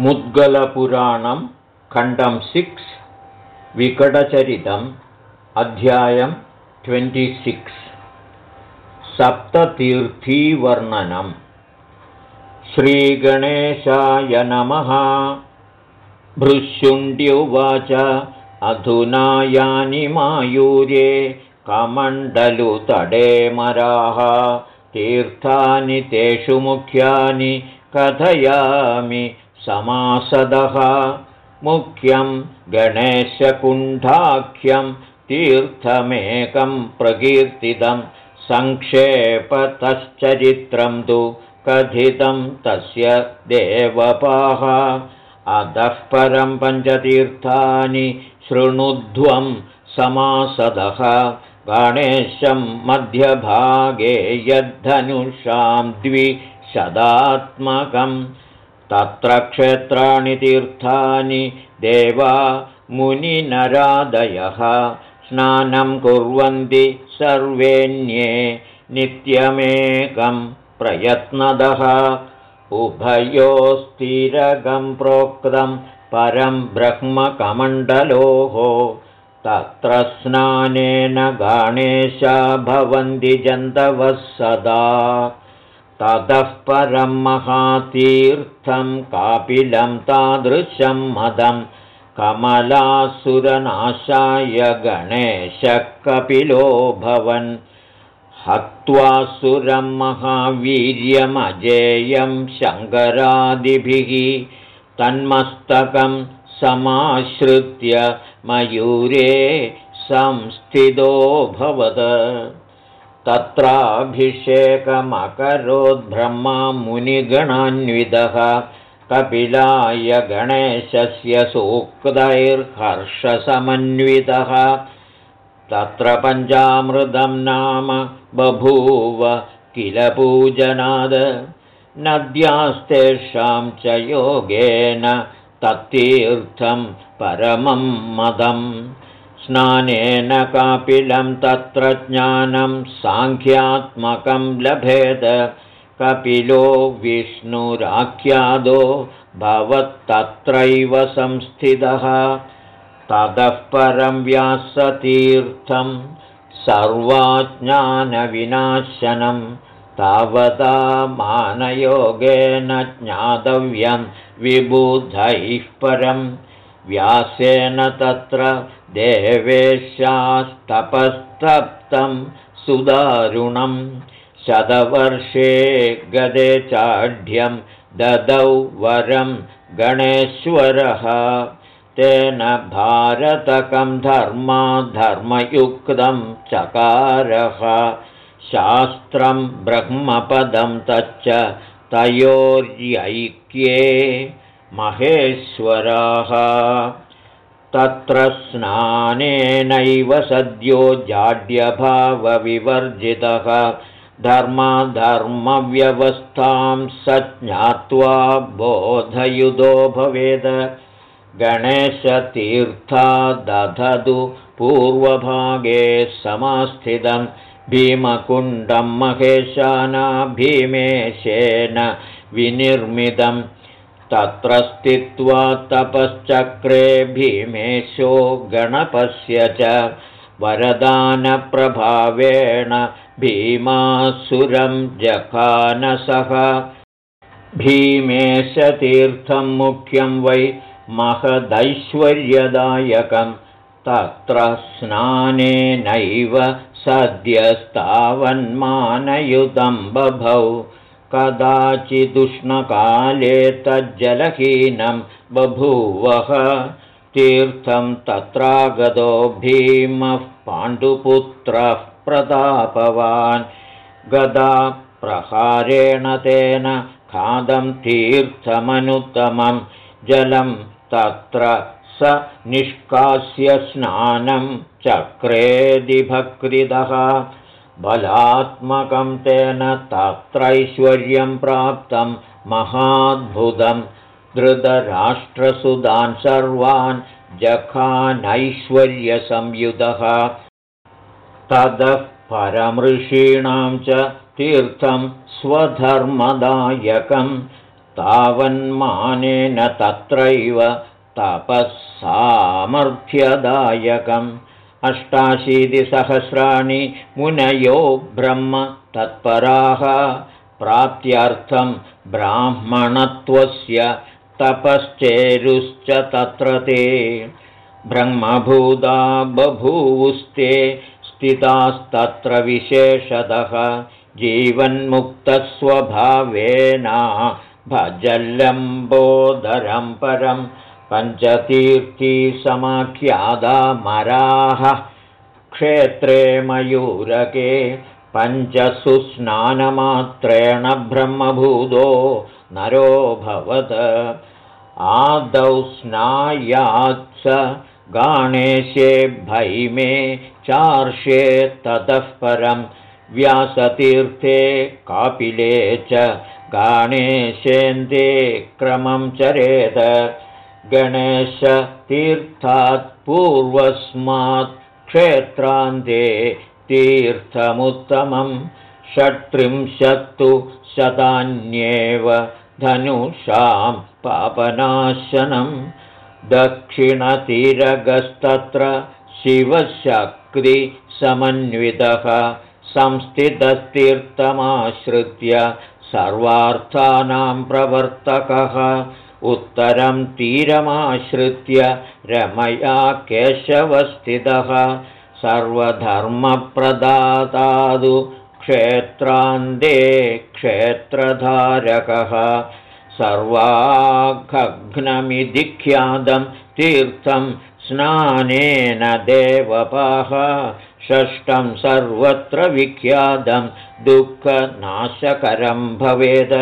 मुद्गलपुराणं खण्डं सिक्स् विकटचरितम् अध्यायं ट्वेण्टिसिक्स् सप्ततीर्थीवर्णनम् श्रीगणेशाय नमः। भृशुण्ड्युवाच अधुना यानि मायूर्ये कमण्डलुतडे मराः। तीर्थानि तेषु मुख्यानि कथयामि समासदः। मुख्यं गणेशकुण्ठाख्यं तीर्थमेकं प्रकीर्तितं। सङ्क्षेपतश्चरित्रं तु कथितं तस्य देवपाः। अधः परं पञ्चतीर्थानि शृणुध्वं समासदः। गणेशं मध्यभागे यद्धनुषां द्विशदात्मकम् तत्र क्षेत्राणि तीर्थानि। देवा मुनिनरादयः स्नानं कुर्वन्ति सर्वेण्ये। नित्यमेकं प्रयत्नदः। उभयोस्तिरगं प्रोक्तं परं ब्रह्मकमण्डलोः। तत्र स्नानेन गणेशा भवन्ति जन्तवः सदा ततः परं महातीर्थं कापिलं तादृशं मदं कमलासुरनाशाय गणेशकपिलो भवन् हत्वासुरं महावीर्यमजेयं शङ्करादिभिः तन्मस्तकं समाश्रित्य मयूरे संस्थितोऽभवत् तत्राभिषेकमकरोद्ब्रह्मा मुनिगणान्वितः कपिलाय गणेशस्य सूक्तैर्हर्षसमन्वितः। तत्र पञ्चामृतं नाम बभूव किल पूजनाद। नद्यास्तेषां च योगेन तत्तीर्थं परमं मदम् स्नानेन कापिलं तत्र ज्ञानं साङ्ख्यात्मकं लभेद। कपिलो विष्णुराख्यादो भवत्तत्रैव संस्थितः। ततः परं व्यासतीर्थं सर्वाज्ञानविनाशनं तावता मानयोगेन ज्ञातव्यं विबुधैः परं व्यासेन तत्र देवेशास्तपस्तप्तं सुदारुणं शतवर्षे गदे चाढ्यं ददौ वरं गणेश्वरः। तेन भारतकं धर्मा धर्मयुक्तं चकारः। शास्त्रं ब्रह्मपदं तच्च तयोर्यैक्ये महेश्वराः। तत्र स्नानेनैव सद्यो जाड्यभावविवर्जितः। धर्माधर्मव्यवस्थां स ज्ञात्वा बोधयुधो भवेद। गणेशतीर्था दधतु पूर्वभागे समास्थितं। भीमकुण्डं महेशाना भीमेशेन विनिर्मितम् तत्र स्थित्वा तपश्चक्रे भीमेशो गणपस्य च वरदानप्रभावेण भीमासुरं जखानसः। भीमेशतीर्थं मुख्यं वै महदैश्वर्यदायकं तत्र स्नानेनैव सद्यस्तावन्मानयुतं बभौ कदाचिदुष्णकाले तज्जलहीनं बभूवः तीर्थं तत्रागतो भीमः पाण्डुपुत्रः प्रतापवान्। गदा प्रहारेण तेन खादं तीर्थमनुत्तमं जलं तत्र स निष्कास्य स्नानं चक्रेदिभकृदः बलात्मकं तेन तत्रैश्वर्यं प्राप्तं महाद्भुतं धृतराष्ट्रसुधान् सर्वान् जखानैश्वर्यसंयुतः ततः परमृषीणां च तीर्थं स्वधर्मदायकं तावन्मानेन तत्रैव तपःसामर्थ्यदायकम् अष्टाशीतिसहस्राणि मुनयो ब्रह्म तत्पराः। प्राप्त्यर्थं ब्राह्मणत्वस्य तपश्चेरुश्च तत्र ते। ब्रह्मभूता बभूवुस्ते स्थितास्तत्र विशेषतः जीवन्मुक्तस्वभावेन भजल्लम्बोदरं परं पञ्चतीर्थीसमाख्यादामराः क्षेत्रे मयूरके पञ्चसुस्नानमात्रेण ब्रह्मभूतो नरोऽभवत् आदौ स्नायात्स गाणेशे भैमे चार्षे ततः परं व्यासतीर्थे कापिले च गाणेशेन्दे क्रमं चरेत गणेशतीर्थात् पूर्वस्मात् क्षेत्रान्ते तीर्थमुत्तमं षट्त्रिंशत्तु शतान्येव धनुषां पापनाशनं दक्षिणतीरगस्तत्र शिवशक्तिसमन्वितः संस्थितस्तीर्थमाश्रित्य सर्वार्थानां प्रवर्तकः उत्तरं तीरमाश्रित्य रमया केशवस्थितः सर्वधर्मप्रदातादु क्षेत्रान्ते क्षेत्रधारकः सर्वाघघ्नमिधिख्यातं तीर्थं स्नानेन देवपाः षष्ठं सर्वत्र विख्यातं दुःखनाशकरं भवेद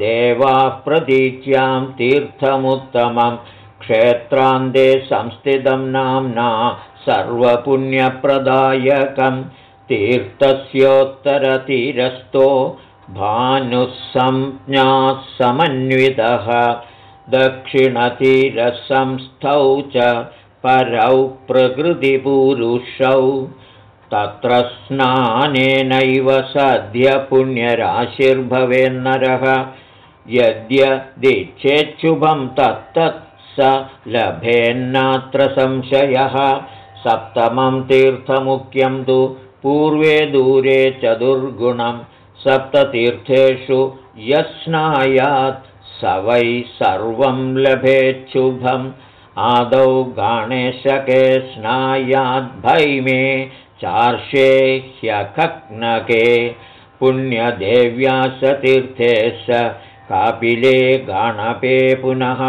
देवाः प्रतीच्यां तीर्थमुत्तमं क्षेत्रान्ते संस्थितं नाम्ना सर्वपुण्यप्रदायकं तीर्थस्योत्तरतीरस्थो भानुःसंज्ञासमन्वितः। दक्षिणतीरसंस्थौ च परौ प्रकृतिपूरुषौ तत्र स्नानेनैव सद्य पुण्यराशिर्भवेन्नरः। यद्यदिच्छेच्छुभं तत्तत् स लभेन्नात्र संशयः। सप्तमं तीर्थमुख्यं तु पूर्वे दूरे चतुर्गुणं। सप्ततीर्थेषु यस्नायात् स वै सर्वं लभेच्छुभम् आदौ गणेशके स्नायाद्भैमे चार्षे ह्यखग्नके पुण्यदेव्यासतीर्थे स कापिले गणपे पुनः।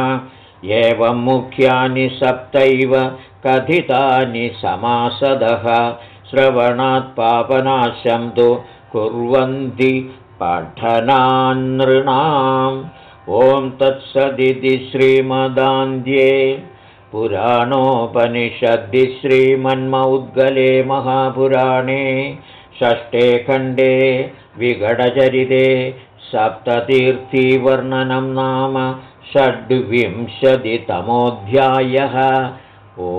एवं मुख्यानि सप्तैव कथितानि समासदः। श्रवणात् पापनाशं तु कुर्वन्ति पठनानृणाम् ॐ तत्सदिति श्रीमदान्ध्ये पुराणोपनिषद्दि श्रीमन्मौद्गले महापुराणे षष्ठे खण्डे विगडचरिते सप्ततीर्थीवर्णनं नाम षड्विंशतितमोऽध्यायः। ओ